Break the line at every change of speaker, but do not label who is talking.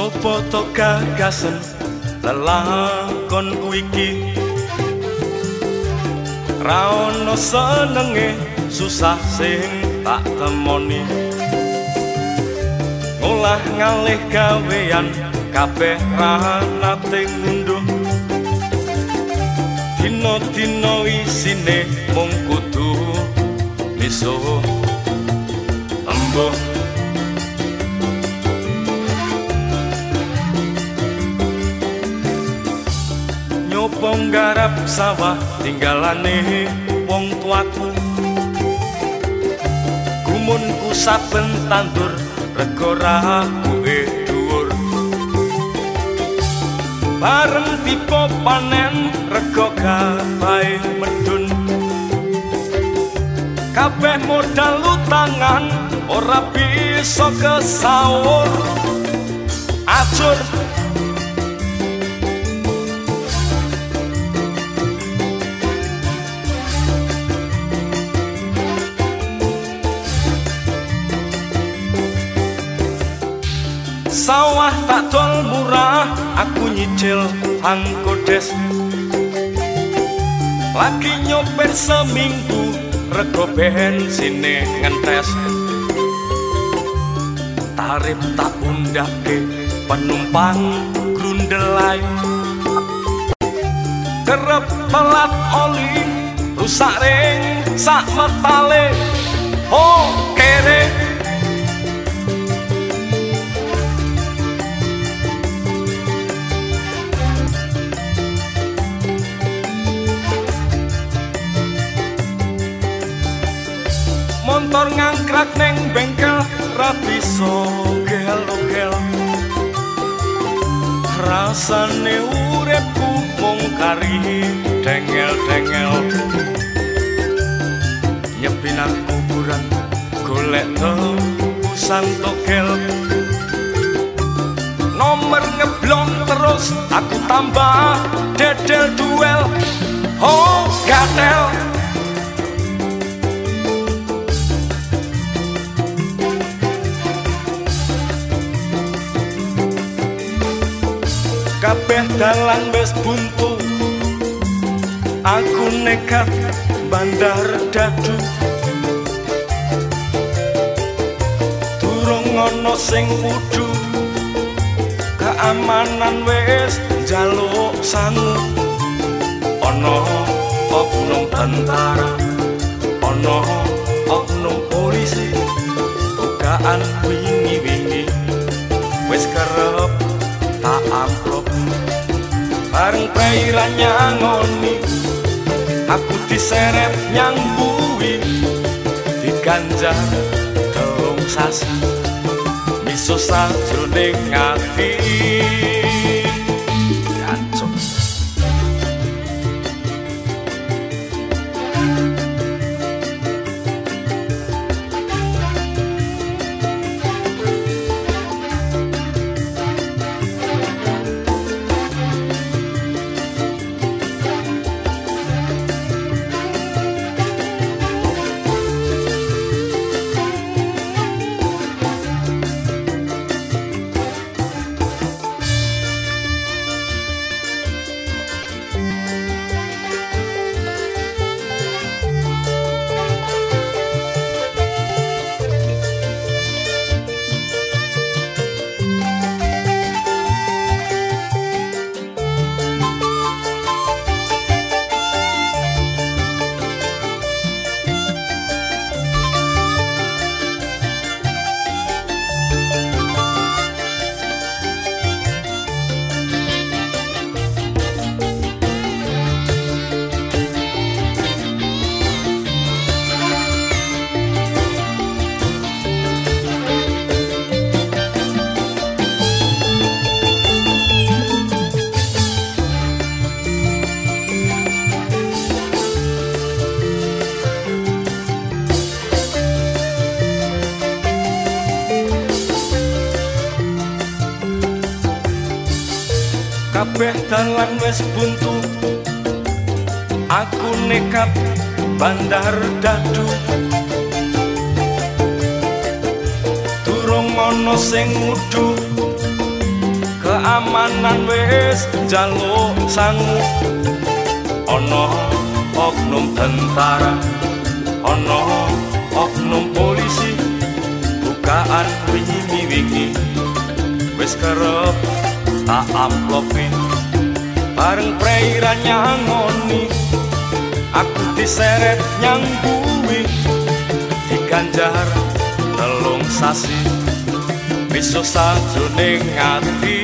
Sopo to gagasen lelakon iki. Ra ono senenge susah sing tak temoni. Ngolah ngalih gawean kabeh ra nate ngunduh Dino-dino isine mung kudu misuh. Embuh nyoba garap sawah tinggalane wong tuaku. Gumunku saben tandur rego rabuke dhuwur. Bareng tipe panen rego gawe medun kabeh modal utangan ora bisa kesaur acur sawah tak tol murah aku nyicil angkodes lagi nyopir seminggu rego bensine ngentes. Tarif tak undake penumpang grundelai. Kerep telat oli rusak ring sak metale. Oh kere ngangkrak neng bengkel ra bisa gelo-gel rasane uripku mung kari dengel-dengel. Nyepinan kuburan golek tebusan togel. Nomor ngeblong terus aku tambah dedel duel. Oh gatel kabeh dalan wis buntu. Aku nekat bandar dadu. Durung ana sing wudu. Keamanan wis njaluk sangu. Ana oknum tentara. Ana oknum polisi. Tugaan wingi-wingi. Wis kerep tak amplop. Bareng prairan nyangoni aku diseret nyambui. Diganjar telung sasi miso sajroning ati kabeh dalan wis buntu. Aku nekat bandar dadu. Durung ana sing ngudu keamanan wis jaluk sangu. Ana oknum tentara. Ana oknum polisi. Bukaan wingi-wingi. Wis kerep tak amplopi bareng perairan nyangoni. Aku diseret nyang bumi diganjar telung sasi. Bisa sajroning ati